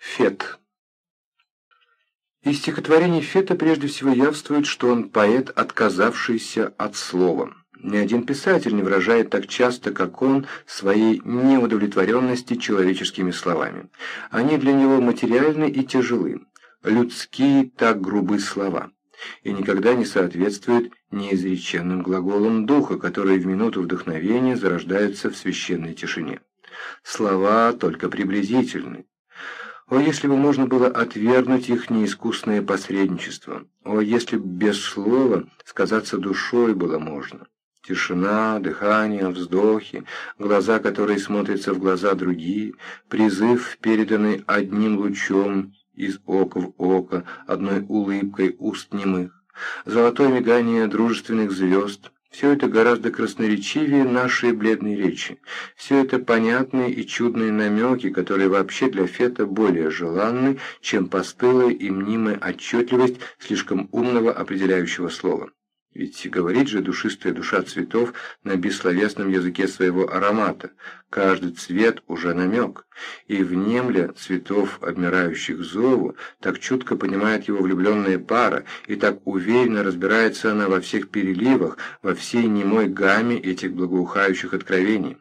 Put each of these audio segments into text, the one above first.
Фет. Из стихотворений Фета прежде всего явствует, что он поэт, отказавшийся от слова. Ни один писатель не выражает так часто, как он, своей неудовлетворенности человеческими словами. Они для него материальны и тяжелы, людские так грубы слова, и никогда не соответствуют неизреченным глаголам духа, которые в минуту вдохновения зарождаются в священной тишине. Слова только приблизительны, о, если бы можно было отвергнуть их неискусное посредничество! О, если бы без слова сказаться душой было можно! Тишина, дыхание, вздохи, глаза, которые смотрятся в глаза другие, призыв, переданный одним лучом из ока в око, одной улыбкой уст немых, золотое мигание дружественных звезд, все это гораздо красноречивее нашей бледной речи. Все это понятные и чудные намеки, которые вообще для Фета более желанны, чем постылая и мнимая отчетливость слишком умного определяющего слова. Ведь говорит же душистая душа цветов на бессловесном языке своего аромата. Каждый цвет уже намек, и внемля цветов, обмирающих зову, так чутко понимает его влюбленная пара, и так уверенно разбирается она во всех переливах, во всей немой гамме этих благоухающих откровений.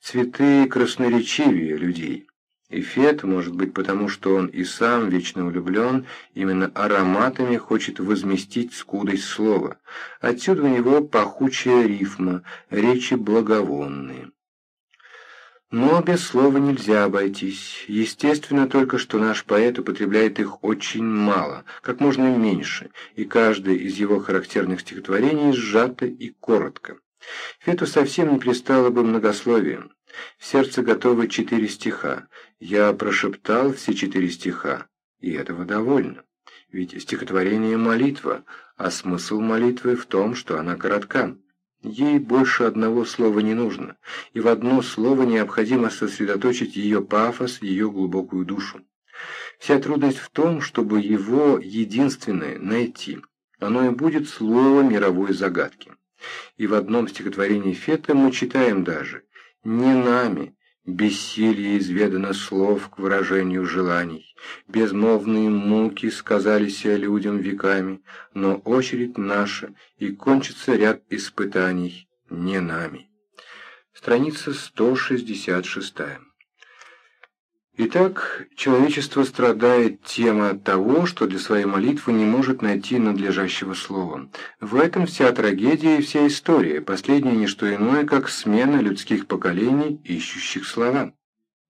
Цветы красноречивее людей. Эффект может быть потому, что он и сам вечно влюблен, именно ароматами хочет возместить скудость слова. Отсюда у него пахучая рифма, речи благовонные. Но без слова нельзя обойтись. Естественно только, что наш поэт употребляет их очень мало, как можно меньше, и каждое из его характерных стихотворений сжато и коротко. Фету совсем не пристало бы многословием. В сердце готовы четыре стиха. Я прошептал все четыре стиха, и этого довольно. Ведь стихотворение – молитва, а смысл молитвы в том, что она коротка. Ей больше одного слова не нужно, и в одно слово необходимо сосредоточить ее пафос, ее глубокую душу. Вся трудность в том, чтобы его единственное найти. Оно и будет слово мировой загадки. И в одном стихотворении Фета мы читаем даже не нами, бессилие изведано слов к выражению желаний, безмолвные муки сказались людям веками, но очередь наша, и кончится ряд испытаний не нами. Страница 166. Итак, человечество страдает тем от того, что для своей молитвы не может найти надлежащего слова. В этом вся трагедия и вся история, последняя не что иное, как смена людских поколений, ищущих слова.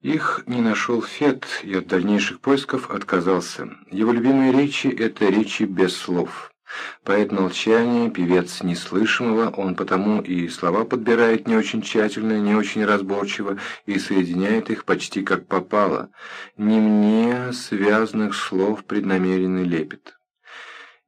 Их не нашел Фет и от дальнейших поисков отказался. Его любимые речи – это речи без слов. Поэт молчания, певец неслышимого, он потому и слова подбирает не очень тщательно, не очень разборчиво и соединяет их почти как попало. Не мне связанных слов преднамеренный лепет.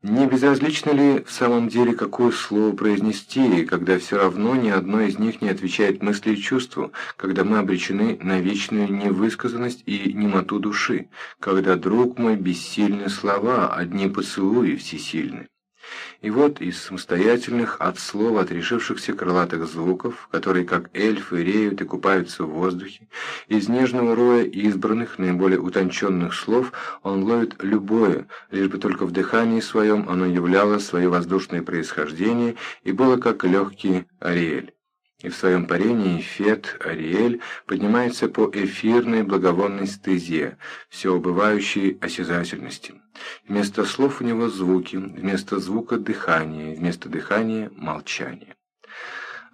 Не безразлично ли в самом деле, какое слово произнести, когда все равно ни одно из них не отвечает мысли и чувству, когда мы обречены на вечную невысказанность и немоту души, когда, друг мой, бессильны слова, одни поцелуи всесильны? И вот из самостоятельных от слова отрешившихся крылатых звуков, которые как эльфы реют и купаются в воздухе, из нежного роя избранных, наиболее утонченных слов он ловит любое, лишь бы только в дыхании своем оно являло свое воздушное происхождение и было как легкий ариэль и в своем парении Фет, Ариэль, поднимается по эфирной благовонной стезе, все убывающей осязательности. Вместо слов у него звуки, вместо звука дыхание, вместо дыхания молчание.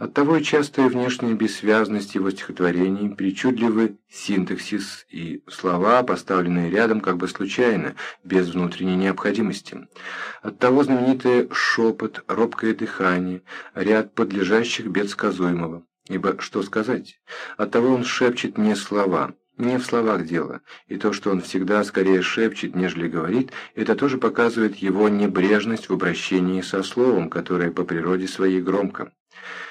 Оттого и частая внешняя бессвязность его стихотворений, причудливый синтаксис и слова, поставленные рядом как бы случайно, без внутренней необходимости. Оттого знаменитое шепот, робкое дыхание, ряд подлежащих бед сказуемого. Ибо что сказать? Оттого он шепчет не слова, не в словах дело, и то, что он всегда скорее шепчет, нежели говорит, это тоже показывает его небрежность в обращении со словом, которое по природе своей громко.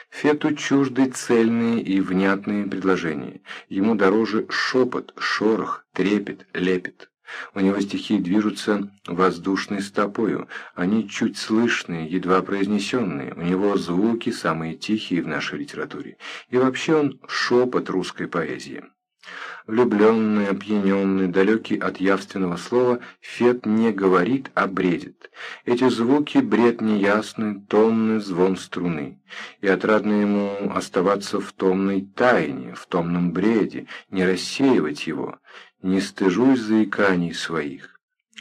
Фету чужды цельные и внятные предложения. Ему дороже шепот, шорох, трепет, лепет. У него стихи движутся воздушной стопою, они чуть слышные, едва произнесенные, у него звуки самые тихие в нашей литературе. И вообще он шепот русской поэзии. Влюбленный, опьяненный, далекий от явственного слова, Фет не говорит, а бредит. Эти звуки — бред неясный, томный звон струны. И отрадно ему оставаться в томной тайне, в томном бреде, не рассеивать его. Не стыжусь заиканий своих.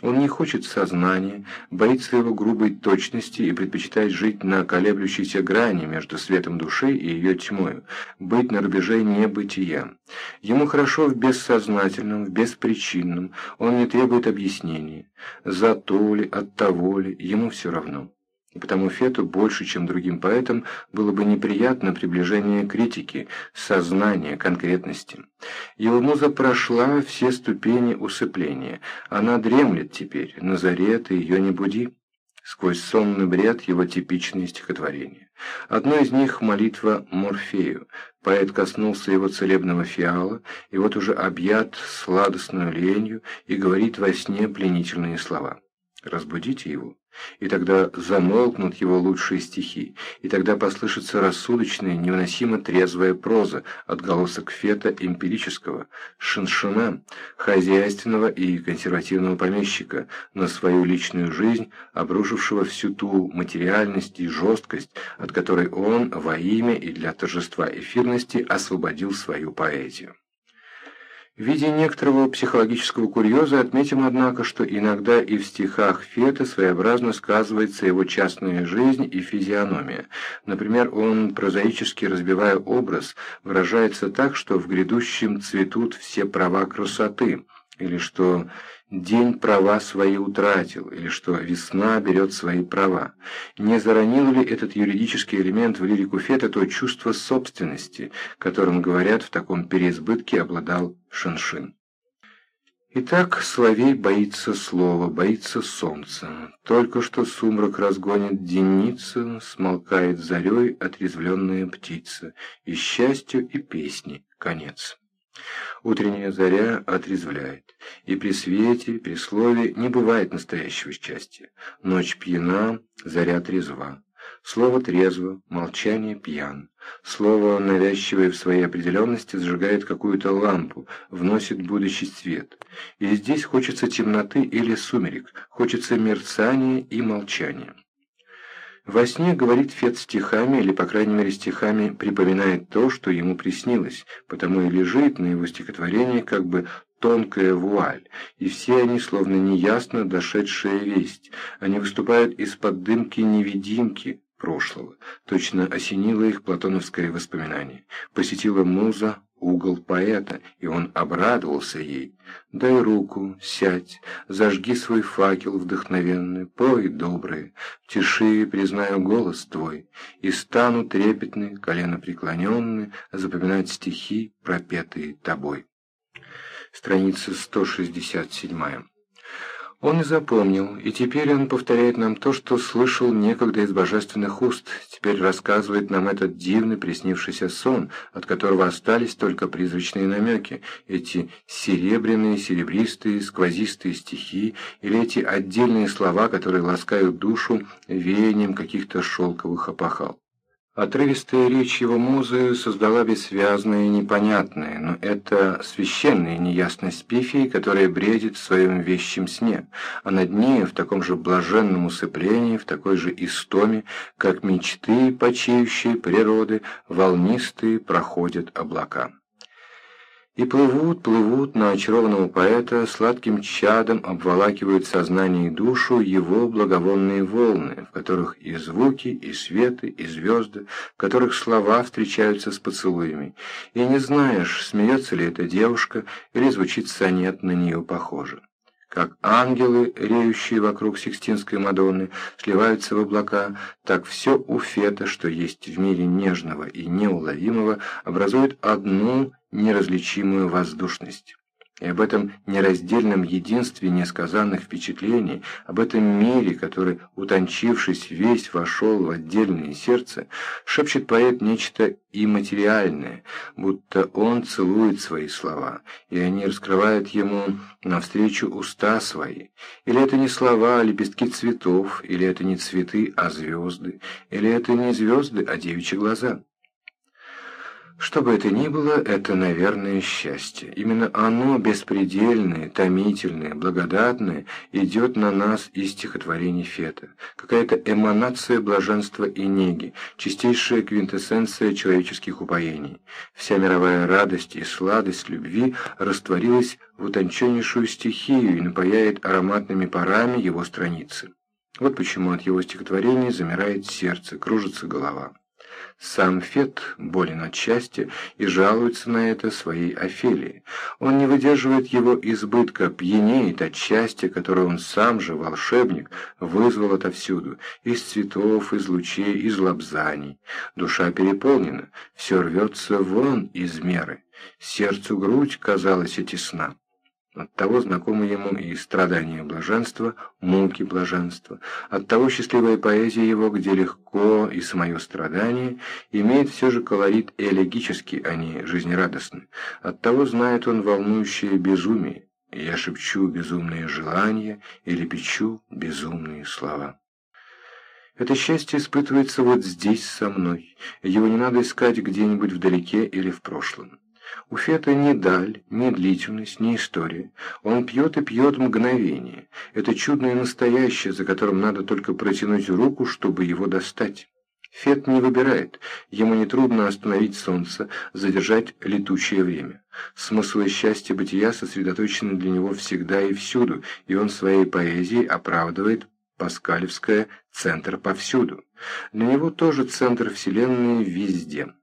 Он не хочет сознания, боится его грубой точности и предпочитает жить на колеблющейся грани между светом души и ее тьмою, быть на рубеже небытия. Ему хорошо в бессознательном, в беспричинном, он не требует объяснений. За то ли, от того ли, ему все равно. И потому Фету больше, чем другим поэтам, было бы неприятно приближение критики, сознания, конкретности. Его муза прошла все ступени усыпления. Она дремлет теперь, на заре ты ее не буди. Сквозь сонный бред его типичные стихотворения. Одно из них — молитва Морфею. Поэт коснулся его целебного фиала, и вот уже объят сладостную ленью и говорит во сне пленительные слова. Разбудите его, и тогда замолкнут его лучшие стихи, и тогда послышится рассудочная, невыносимо трезвая проза, отголосок фета эмпирического, шиншина, хозяйственного и консервативного помещика, на свою личную жизнь, обрушившего всю ту материальность и жесткость, от которой он во имя и для торжества эфирности освободил свою поэзию. В виде некоторого психологического курьеза отметим, однако, что иногда и в стихах Фета своеобразно сказывается его частная жизнь и физиономия. Например, он, прозаически разбивая образ, выражается так, что в грядущем цветут все права красоты, или что день права свои утратил, или что весна берет свои права. Не заронил ли этот юридический элемент в лирику Фета то чувство собственности, которым, говорят, в таком переизбытке обладал Шаншин? Итак, Соловей боится слова, боится солнца. Только что сумрак разгонит денница, смолкает зарей отрезвленная птица, и счастью, и песни конец. Утренняя заря отрезвляет, и при свете, при слове не бывает настоящего счастья. Ночь пьяна, заря трезва. Слово трезво, молчание пьян. Слово, навязчивое в своей определенности, зажигает какую-то лампу, вносит будущий свет. И здесь хочется темноты или сумерек, хочется мерцания и молчания. Во сне говорит Фет стихами, или, по крайней мере, стихами припоминает то, что ему приснилось, потому и лежит на его стихотворении как бы тонкая вуаль, и все они словно неясно дошедшая весть. Они выступают из-под дымки невидимки прошлого. Точно осенило их платоновское воспоминание. Посетила муза угол поэта, и он обрадовался ей. «Дай руку, сядь, зажги свой факел вдохновенный, пой, добрый, в тиши признаю голос твой, и стану трепетный, колено преклоненный, запоминать стихи, пропетые тобой». Страница 167. Он и запомнил, и теперь он повторяет нам то, что слышал некогда из божественных уст, теперь рассказывает нам этот дивный приснившийся сон, от которого остались только призрачные намеки, эти серебряные, серебристые, сквозистые стихи, или эти отдельные слова, которые ласкают душу веянием каких-то шелковых опахал. Отрывистая речь его музы создала бессвязное и непонятное, но это священная неясность Пифии, которая бредит в своем вещем сне, а над ней в таком же блаженном усыплении, в такой же истоме, как мечты почеющие природы, волнистые проходят облака. И плывут, плывут на очарованного поэта, сладким чадом обволакивают сознание и душу его благовонные волны, в которых и звуки, и светы, и звезды, в которых слова встречаются с поцелуями. И не знаешь, смеется ли эта девушка, или звучит сонет на нее похоже как ангелы, реющие вокруг Сикстинской Мадонны, сливаются в облака, так все у Фета, что есть в мире нежного и неуловимого, образует одну неразличимую воздушность. И об этом нераздельном единстве несказанных впечатлений, об этом мире, который, утончившись, весь вошел в отдельное сердце, шепчет поэт нечто имматериальное, будто он целует свои слова, и они раскрывают ему навстречу уста свои. Или это не слова, а лепестки цветов, или это не цветы, а звезды, или это не звезды, а девичьи глаза. Что бы это ни было, это, наверное, счастье. Именно оно, беспредельное, томительное, благодатное, идет на нас из стихотворений Фета. Какая-то эманация блаженства и неги, чистейшая квинтэссенция человеческих упоений. Вся мировая радость и сладость любви растворилась в утонченнейшую стихию и напаяет ароматными парами его страницы. Вот почему от его стихотворений замирает сердце, кружится голова. Сам Фет болен от счастья и жалуется на это своей Офелии. Он не выдерживает его избытка, пьянеет от счастья, которое он сам же, волшебник, вызвал отовсюду, из цветов, из лучей, из лапзаний. Душа переполнена, все рвется вон из меры. Сердцу грудь казалась и тесна. Оттого знакомы ему и страдания блаженства, муки блаженства. Оттого счастливая поэзия его, где легко и самое страдание, имеет все же колорит элегический, а не жизнерадостный. Оттого знает он волнующее безумие. Я шепчу безумные желания или печу безумные слова. Это счастье испытывается вот здесь со мной. Его не надо искать где-нибудь вдалеке или в прошлом. У Фета ни даль, ни длительность, ни история. Он пьет и пьет мгновение. Это чудное настоящее, за которым надо только протянуть руку, чтобы его достать. Фет не выбирает, ему нетрудно остановить солнце, задержать летучее время. Смысл и счастье бытия сосредоточены для него всегда и всюду, и он своей поэзией оправдывает паскалевское «центр повсюду». Для него тоже центр Вселенной везде.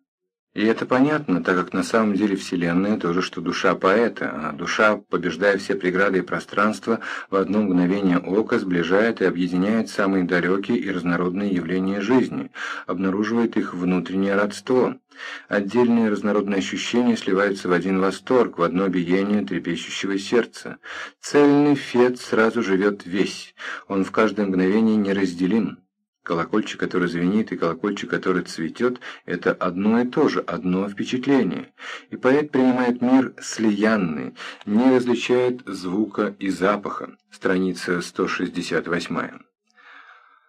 И это понятно, так как на самом деле Вселенная то же, что душа поэта, а душа, побеждая все преграды и пространства, в одно мгновение ока сближает и объединяет самые далекие и разнородные явления жизни, обнаруживает их внутреннее родство. Отдельные разнородные ощущения сливаются в один восторг, в одно биение трепещущего сердца. Цельный фет сразу живет весь, он в каждое мгновение неразделим. Колокольчик, который звенит, и колокольчик, который цветет – это одно и то же, одно впечатление. И поэт принимает мир слиянный, не различает звука и запаха. Страница 168.